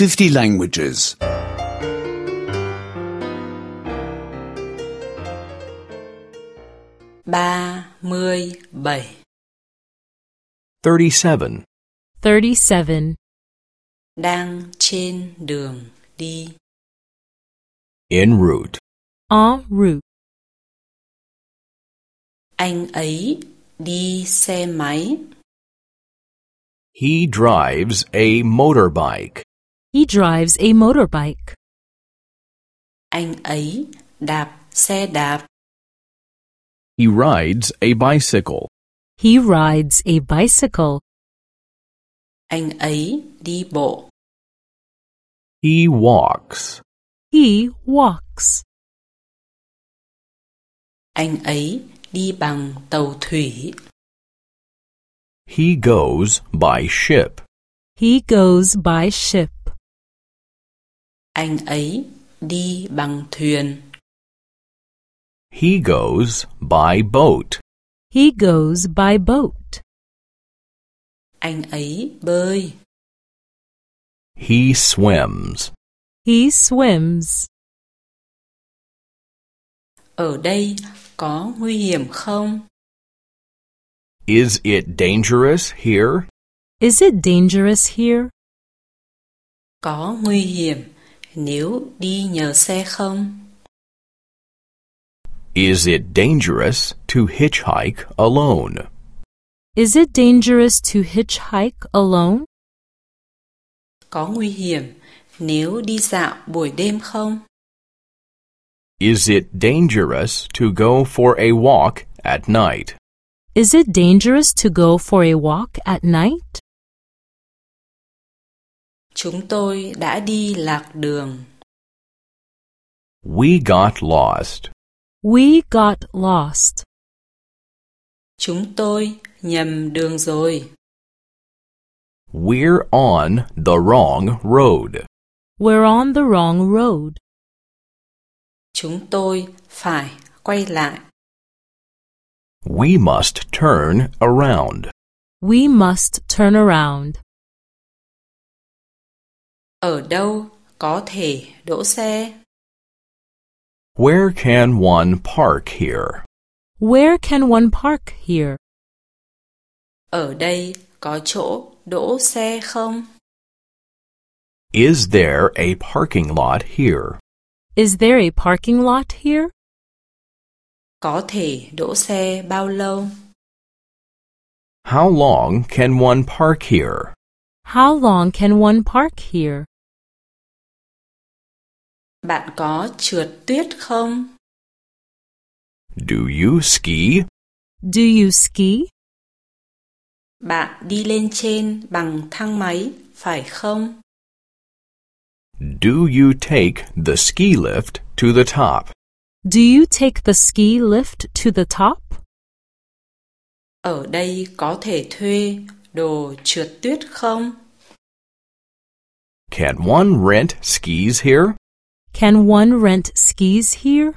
50 languages. 37 37. 37. đang trên đường đi. En route. En route. Anh ấy đi xe máy. He drives a motorbike. He drives a motorbike. Anh ấy đạp xe đạp. He rides a bicycle. He rides a bicycle. Anh ấy đi bộ. He walks. He walks. Anh ấy đi bằng tàu thủy. He goes by ship. He goes by ship. Anh ấy đi bằng thuyền. He goes by boat. He goes by boat. Anh ấy bơi. He swims. He swims. Ở đây có nguy hiểm không? Is it dangerous here? Is it dangerous here? Có nguy hiểm nếu đi nhờ xe không? Is it dangerous to hitchhike alone? Is it dangerous to hitchhike alone? Có nguy hiểm nếu đi dạo buổi đêm không? Is it dangerous to go for a walk at night? Is it dangerous to go for a walk at night? Chúng tôi đã đi lạc đường. We got lost. We got lost. Chúng tôi nhầm đường rồi. We're on the wrong road. We're on the wrong road. Chúng tôi phải quay lại. We must turn around. We must turn around. Ở đâu có thể đỗ xe? Where can one park here? Where can one park here? Ở đây có chỗ đỗ xe không? Is there a parking lot here? Is there a parking lot here? Có thể đỗ xe bao lâu? How long can one park here? How long can one park here? Bạn có trượt tuyết không? Do you ski? Do you ski? Bạn đi lên trên bằng thang máy, phải không? Do you take the ski lift to the top? Do you take the ski lift to the top? Ở đây có thể thuê đồ trượt tuyết không? Can one rent skis here? Can one rent skis here?